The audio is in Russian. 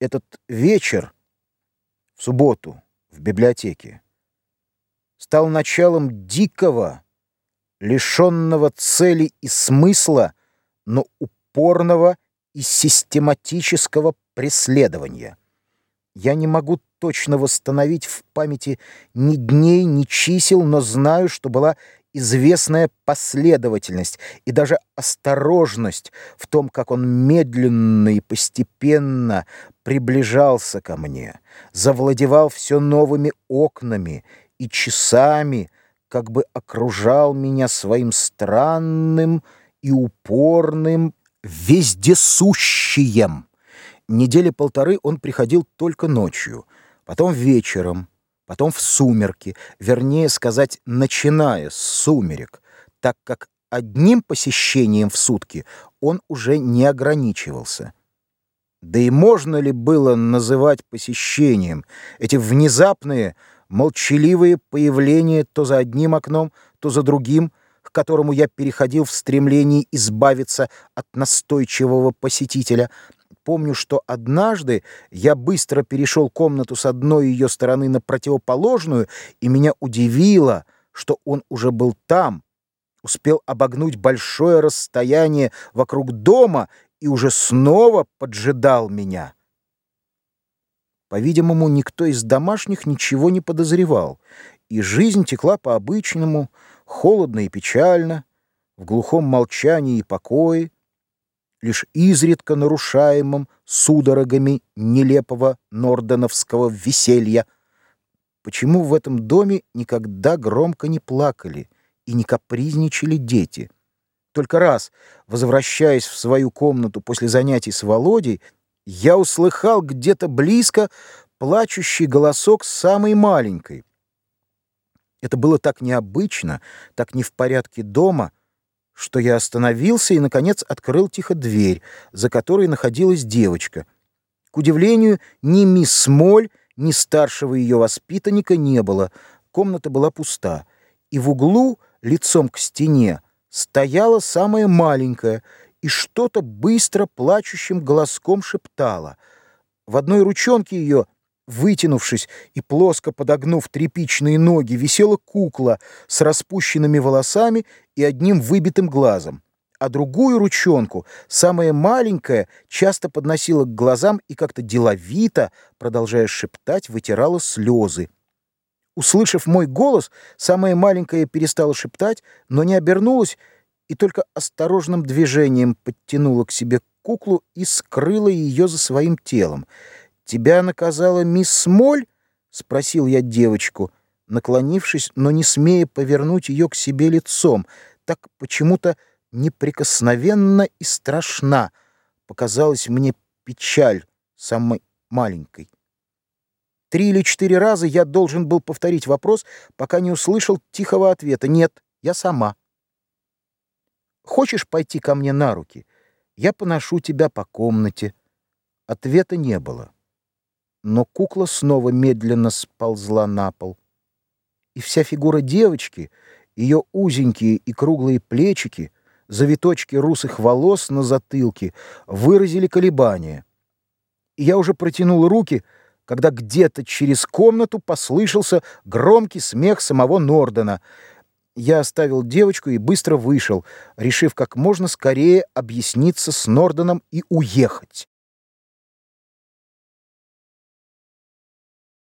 Этот вечер в субботу в библиотеке стал началом дикого, лишенного цели и смысла, но упорного и систематического преследования. Я не могу точно восстановить в памяти ни дней, ни чисел, но знаю, что была известная последовательность и даже осторожность в том, как он медленно и постепенно приближался ко мне, завладевал все новыми окнами и часами, как бы окружал меня своим странным и упорным вездесущием. Недели полторы он приходил только ночью, потом вечером, потом в сумерки, вернее сказать, начиная с сумерек, так как одним посещением в сутки он уже не ограничивался. Да и можно ли было называть посещением эти внезапные, молчаливые появления то за одним окном, то за другим, к которому я переходил в стремлении избавиться от настойчивого посетителя, Помню, что однажды я быстро перешел комнату с одной ее стороны на противоположную, и меня удивило, что он уже был там, успел обогнуть большое расстояние вокруг дома и уже снова поджидал меня. По-видимому, никто из домашних ничего не подозревал, и жизнь текла по-обычному, холодно и печально, в глухом молчании и покое, лишь изредка нарушаемым судорогами нелепого норденовского веселья. Почему в этом доме никогда громко не плакали и не капризничали дети? Только раз, возвращаясь в свою комнату после занятий с Володей, я услыхал где-то близко плачущий голосок самой маленькой. Это было так необычно, так не в порядке дома — что я остановился и, наконец, открыл тихо дверь, за которой находилась девочка. К удивлению, ни мисс Моль, ни старшего ее воспитанника не было. Комната была пуста. И в углу, лицом к стене, стояла самая маленькая и что-то быстро плачущим голоском шептала. В одной ручонке ее Вытянувшись и плоско подогнув тряпичные ноги, висела кукла с распущенными волосами и одним выбитым глазом, а другую ручонку, самая маленькая, часто подносила к глазам и как-то деловито, продолжая шептать, вытирала слезы. Услышав мой голос, самая маленькая перестала шептать, но не обернулась и только осторожным движением подтянула к себе куклу и скрыла ее за своим телом. «Тебя наказала мисс Моль?» — спросил я девочку, наклонившись, но не смея повернуть ее к себе лицом. Так почему-то неприкосновенно и страшна показалась мне печаль самой маленькой. Три или четыре раза я должен был повторить вопрос, пока не услышал тихого ответа «Нет, я сама». «Хочешь пойти ко мне на руки? Я поношу тебя по комнате». Ответа не было но кукла снова медленно сползла на пол. И вся фигура девочки, ее узенькие и круглые плечики, завиточки русых волос на затылке выразили колебания. И я уже протянул руки, когда где-то через комнату послышался громкий смех самого Нордена. Я оставил девочку и быстро вышел, решив как можно скорее объясниться с Норденом и уехать.